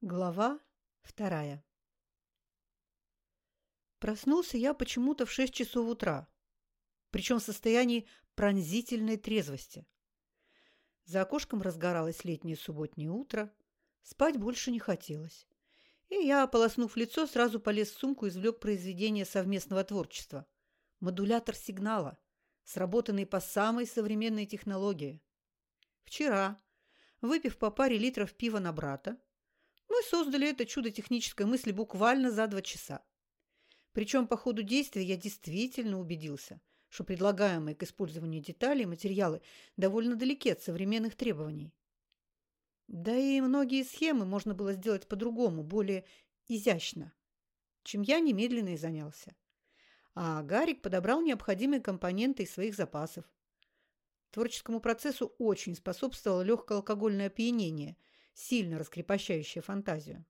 Глава вторая Проснулся я почему-то в шесть часов утра, причем в состоянии пронзительной трезвости. За окошком разгоралось летнее субботнее утро, спать больше не хотелось. И я, ополоснув лицо, сразу полез в сумку и извлек произведение совместного творчества. Модулятор сигнала, сработанный по самой современной технологии. Вчера, выпив по паре литров пива на брата, мы создали это чудо технической мысли буквально за два часа. Причем по ходу действия я действительно убедился, что предлагаемые к использованию детали и материалы довольно далеки от современных требований. Да и многие схемы можно было сделать по-другому, более изящно, чем я немедленно и занялся. А Гарик подобрал необходимые компоненты из своих запасов. Творческому процессу очень способствовало легкое алкогольное опьянение – сильно раскрепощающее фантазию.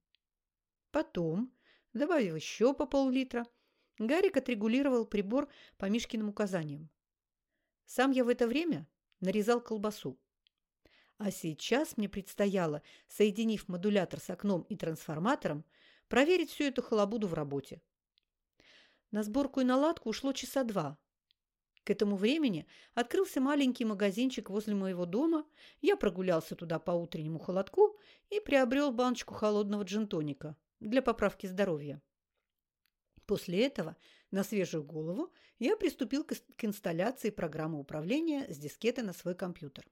Потом, добавив еще по пол-литра, Гарик отрегулировал прибор по Мишкиным указаниям. Сам я в это время нарезал колбасу. А сейчас мне предстояло, соединив модулятор с окном и трансформатором, проверить всю эту халабуду в работе. На сборку и наладку ушло часа два, к этому времени открылся маленький магазинчик возле моего дома, я прогулялся туда по утреннему холодку и приобрел баночку холодного джинтоника для поправки здоровья. После этого на свежую голову я приступил к инсталляции программы управления с дискеты на свой компьютер.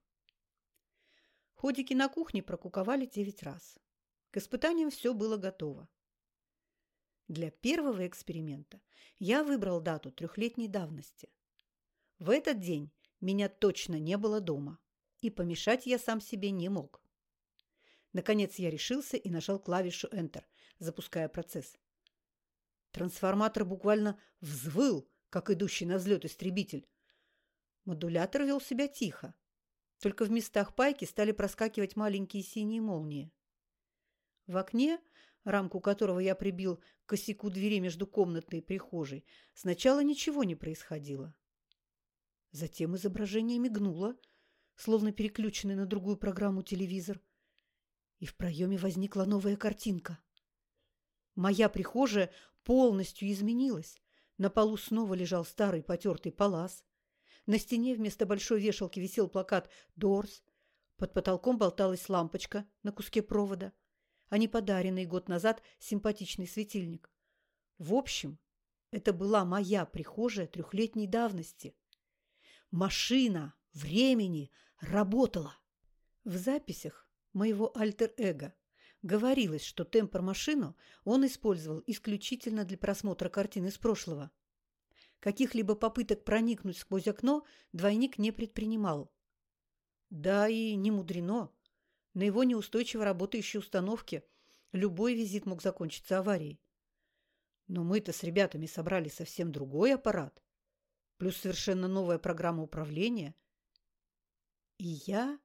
Ходики на кухне прокуковали 9 раз. К испытаниям все было готово. Для первого эксперимента я выбрал дату трехлетней давности. В этот день меня точно не было дома, и помешать я сам себе не мог. Наконец я решился и нажал клавишу Enter, запуская процесс. Трансформатор буквально взвыл, как идущий на взлет истребитель. Модулятор вел себя тихо. Только в местах пайки стали проскакивать маленькие синие молнии. В окне, рамку которого я прибил к косяку двери между комнатой и прихожей, сначала ничего не происходило. Затем изображение мигнуло, словно переключенный на другую программу телевизор, и в проеме возникла новая картинка. Моя прихожая полностью изменилась. На полу снова лежал старый потертый палас. На стене вместо большой вешалки висел плакат «Дорс». Под потолком болталась лампочка на куске провода, а не подаренный год назад симпатичный светильник. В общем, это была моя прихожая трехлетней давности. Машина времени работала. В записях моего альтер-эго говорилось, что темпор-машину он использовал исключительно для просмотра картин из прошлого. Каких-либо попыток проникнуть сквозь окно двойник не предпринимал. Да и не мудрено. На его неустойчиво работающей установке любой визит мог закончиться аварией. Но мы-то с ребятами собрали совсем другой аппарат плюс совершенно новая программа управления. И я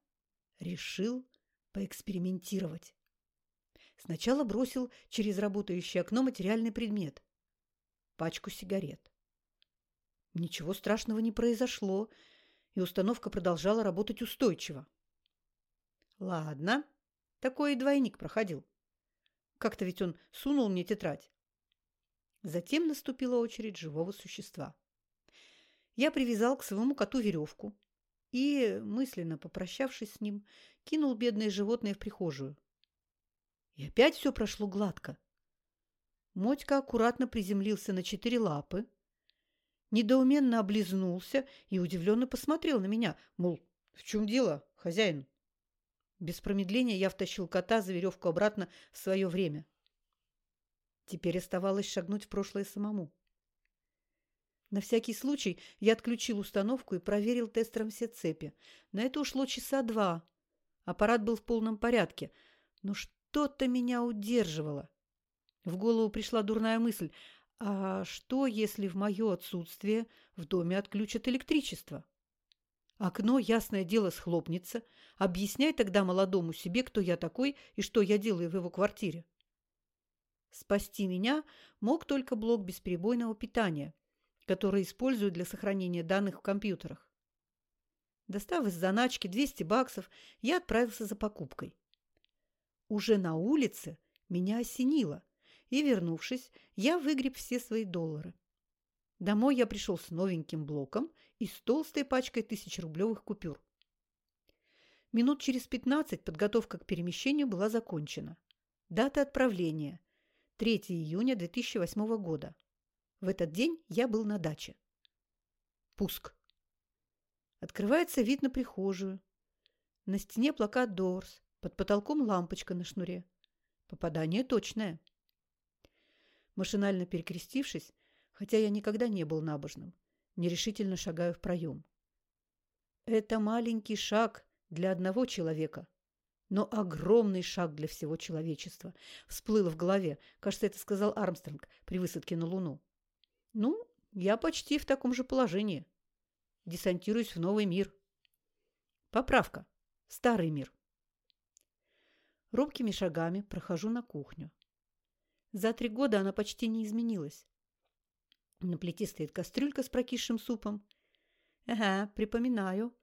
решил поэкспериментировать. Сначала бросил через работающее окно материальный предмет – пачку сигарет. Ничего страшного не произошло, и установка продолжала работать устойчиво. Ладно, такой и двойник проходил. Как-то ведь он сунул мне тетрадь. Затем наступила очередь живого существа я привязал к своему коту веревку и, мысленно попрощавшись с ним, кинул бедное животное в прихожую. И опять все прошло гладко. Мотька аккуратно приземлился на четыре лапы, недоуменно облизнулся и удивленно посмотрел на меня, мол, в чем дело, хозяин? Без промедления я втащил кота за веревку обратно в свое время. Теперь оставалось шагнуть в прошлое самому. На всякий случай я отключил установку и проверил тестером все цепи. На это ушло часа два. Аппарат был в полном порядке, но что-то меня удерживало. В голову пришла дурная мысль. А что, если в мое отсутствие в доме отключат электричество? Окно, ясное дело, схлопнется. Объясняй тогда молодому себе, кто я такой и что я делаю в его квартире. Спасти меня мог только блок бесперебойного питания – которые используют для сохранения данных в компьютерах. Достав из заначки 200 баксов, я отправился за покупкой. Уже на улице Меня осенило, и, вернувшись, я выгреб все свои доллары. Домой я пришел с новеньким блоком и с толстой пачкой тысячерублевых купюр. Минут через пятнадцать подготовка к перемещению была закончена. Дата отправления – 3 июня 2008 года. В этот день я был на даче. Пуск. Открывается вид на прихожую. На стене плакат Дорс, под потолком лампочка на шнуре. Попадание точное. Машинально перекрестившись, хотя я никогда не был набожным, нерешительно шагаю в проем. Это маленький шаг для одного человека, но огромный шаг для всего человечества. Всплыло в голове. Кажется, это сказал Армстронг при высадке на Луну. Ну, я почти в таком же положении. Десантируюсь в новый мир. Поправка. Старый мир. Робкими шагами прохожу на кухню. За три года она почти не изменилась. На плите стоит кастрюлька с прокисшим супом. Ага, припоминаю.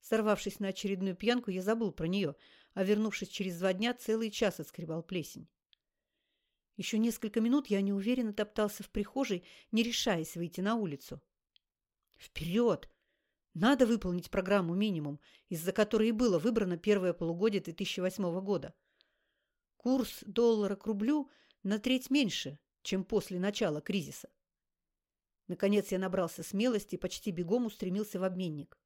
Сорвавшись на очередную пьянку, я забыл про нее, а вернувшись через два дня, целый час отскребал плесень. Еще несколько минут я неуверенно топтался в прихожей, не решаясь выйти на улицу. Вперед! Надо выполнить программу «Минимум», из-за которой и было выбрано первое полугодие 2008 года. Курс доллара к рублю на треть меньше, чем после начала кризиса. Наконец я набрался смелости и почти бегом устремился в обменник.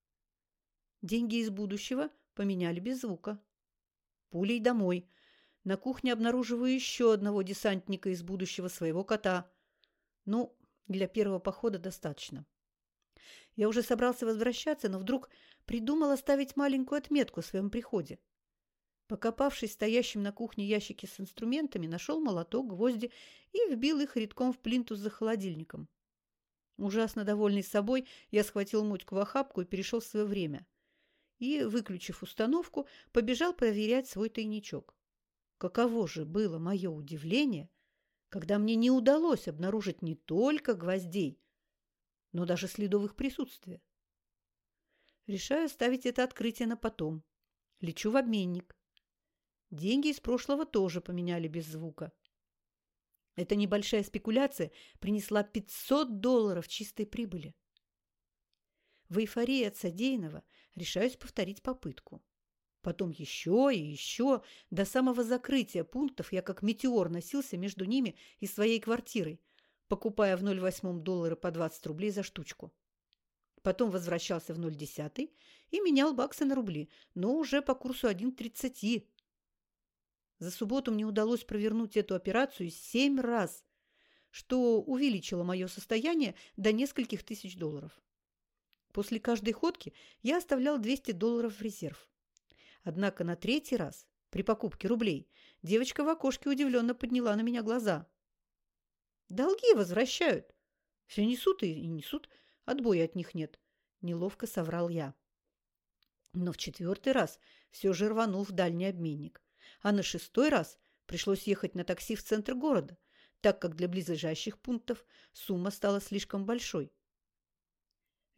Деньги из будущего поменяли без звука. Пулей домой. На кухне обнаруживаю еще одного десантника из будущего своего кота. Ну, для первого похода достаточно. Я уже собрался возвращаться, но вдруг придумал оставить маленькую отметку о своем приходе. Покопавшись в стоящем на кухне ящике с инструментами, нашел молоток, гвозди и вбил их редком в плинтус за холодильником. Ужасно довольный собой, я схватил мотьку в охапку и перешел в свое время. И, выключив установку, побежал проверять свой тайничок. Каково же было мое удивление, когда мне не удалось обнаружить не только гвоздей, но даже следов их присутствия. Решаю ставить это открытие на потом. Лечу в обменник. Деньги из прошлого тоже поменяли без звука. Эта небольшая спекуляция принесла 500 долларов чистой прибыли. В эйфории от содеянного решаюсь повторить попытку. Потом еще и еще. До самого закрытия пунктов я как метеор носился между ними и своей квартирой, покупая в 0,8 доллара по 20 рублей за штучку. Потом возвращался в 0,10 и менял баксы на рубли, но уже по курсу 1,30. За субботу мне удалось провернуть эту операцию семь раз, что увеличило мое состояние до нескольких тысяч долларов. После каждой ходки я оставлял 200 долларов в резерв. Однако на третий раз, при покупке рублей, девочка в окошке удивленно подняла на меня глаза. «Долги возвращают. Все несут и несут, отбоя от них нет», – неловко соврал я. Но в четвертый раз все же рванул в дальний обменник а на шестой раз пришлось ехать на такси в центр города, так как для близлежащих пунктов сумма стала слишком большой.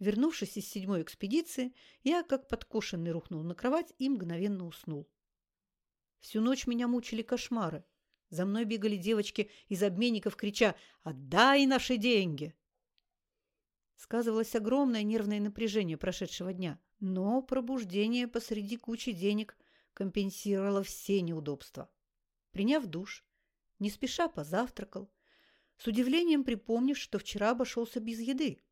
Вернувшись из седьмой экспедиции, я, как подкошенный, рухнул на кровать и мгновенно уснул. Всю ночь меня мучили кошмары. За мной бегали девочки из обменников, крича «Отдай наши деньги!». Сказывалось огромное нервное напряжение прошедшего дня, но пробуждение посреди кучи денег компенсировала все неудобства. Приняв душ, не спеша позавтракал, с удивлением припомнив, что вчера обошелся без еды.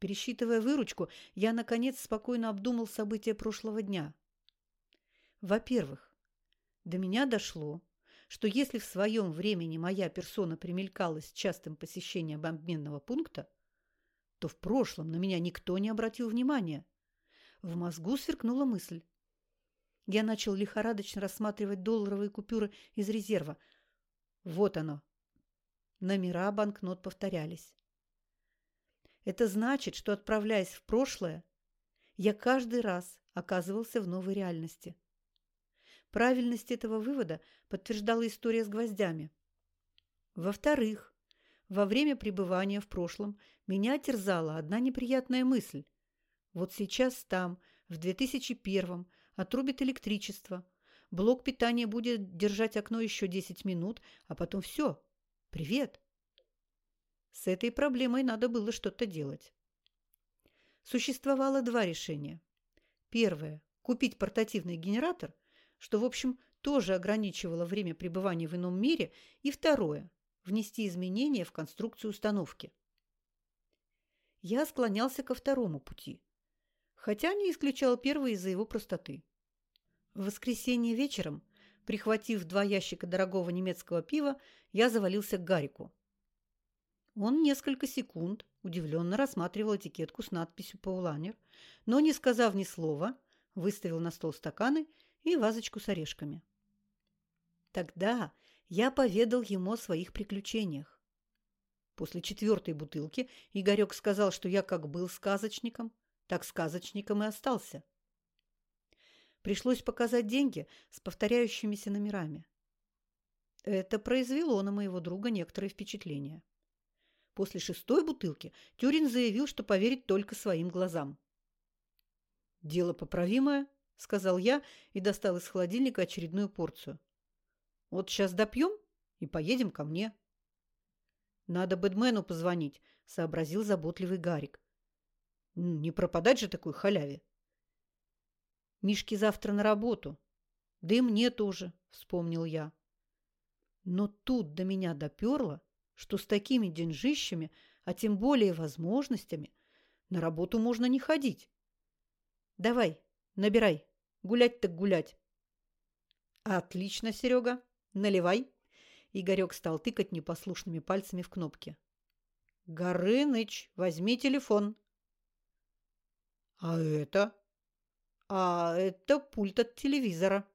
Пересчитывая выручку, я, наконец, спокойно обдумал события прошлого дня. Во-первых, до меня дошло, что если в своем времени моя персона примелькалась частым посещением обменного пункта, то в прошлом на меня никто не обратил внимания. В мозгу сверкнула мысль. Я начал лихорадочно рассматривать долларовые купюры из резерва. Вот оно. Номера банкнот повторялись. Это значит, что, отправляясь в прошлое, я каждый раз оказывался в новой реальности. Правильность этого вывода подтверждала история с гвоздями. Во-вторых, во время пребывания в прошлом меня терзала одна неприятная мысль. Вот сейчас там, в 2001 отрубит электричество. блок питания будет держать окно еще 10 минут, а потом все. Привет. С этой проблемой надо было что-то делать. Существовало два решения. Первое – купить портативный генератор, что, в общем, тоже ограничивало время пребывания в ином мире, и второе – внести изменения в конструкцию установки. Я склонялся ко второму пути, хотя не исключал первый из-за его простоты. В воскресенье вечером, прихватив два ящика дорогого немецкого пива, я завалился к Гарику. Он несколько секунд удивленно рассматривал этикетку с надписью «Пауланер», но, не сказав ни слова, выставил на стол стаканы и вазочку с орешками. Тогда я поведал ему о своих приключениях. После четвертой бутылки Игорек сказал, что я как был сказочником, так сказочником и остался. Пришлось показать деньги с повторяющимися номерами. Это произвело на моего друга некоторое впечатление. После шестой бутылки Тюрин заявил, что поверит только своим глазам. «Дело поправимое», – сказал я и достал из холодильника очередную порцию. «Вот сейчас допьем и поедем ко мне». «Надо Бэдмену позвонить», – сообразил заботливый Гарик. «Не пропадать же такой халяве». «Мишке завтра на работу. Да и мне тоже», – вспомнил я. Но тут до меня доперло, что с такими деньжищами, а тем более возможностями, на работу можно не ходить. Давай, набирай. Гулять так гулять. Отлично, Серега. Наливай. Игорек стал тыкать непослушными пальцами в кнопки. Горыныч, возьми телефон. А это? А это пульт от телевизора.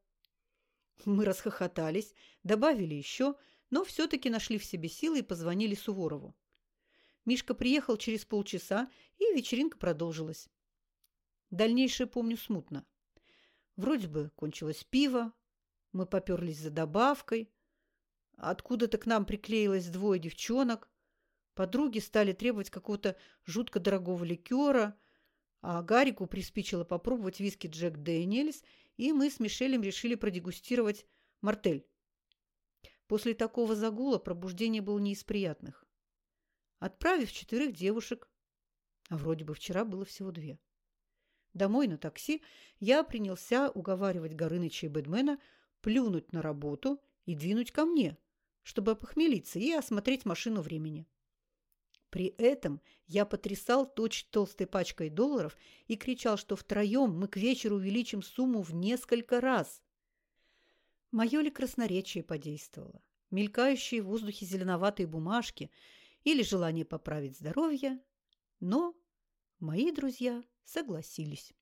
Мы расхохотались, добавили еще, но все-таки нашли в себе силы и позвонили Суворову. Мишка приехал через полчаса, и вечеринка продолжилась. Дальнейшее помню смутно. Вроде бы кончилось пиво, мы поперлись за добавкой. Откуда-то к нам приклеилось двое девчонок. Подруги стали требовать какого-то жутко дорогого ликера, а Гарику приспичило попробовать виски Джек Дэниелс, и мы с Мишелем решили продегустировать мартель. После такого загула пробуждение было не из приятных. Отправив четырех девушек, а вроде бы вчера было всего две, домой на такси, я принялся уговаривать Горыныча и Бэдмена плюнуть на работу и двинуть ко мне, чтобы опохмелиться и осмотреть машину времени. При этом я потрясал точь толстой пачкой долларов и кричал, что втроем мы к вечеру увеличим сумму в несколько раз. Мое ли красноречие подействовало? Мелькающие в воздухе зеленоватые бумажки или желание поправить здоровье? Но мои друзья согласились.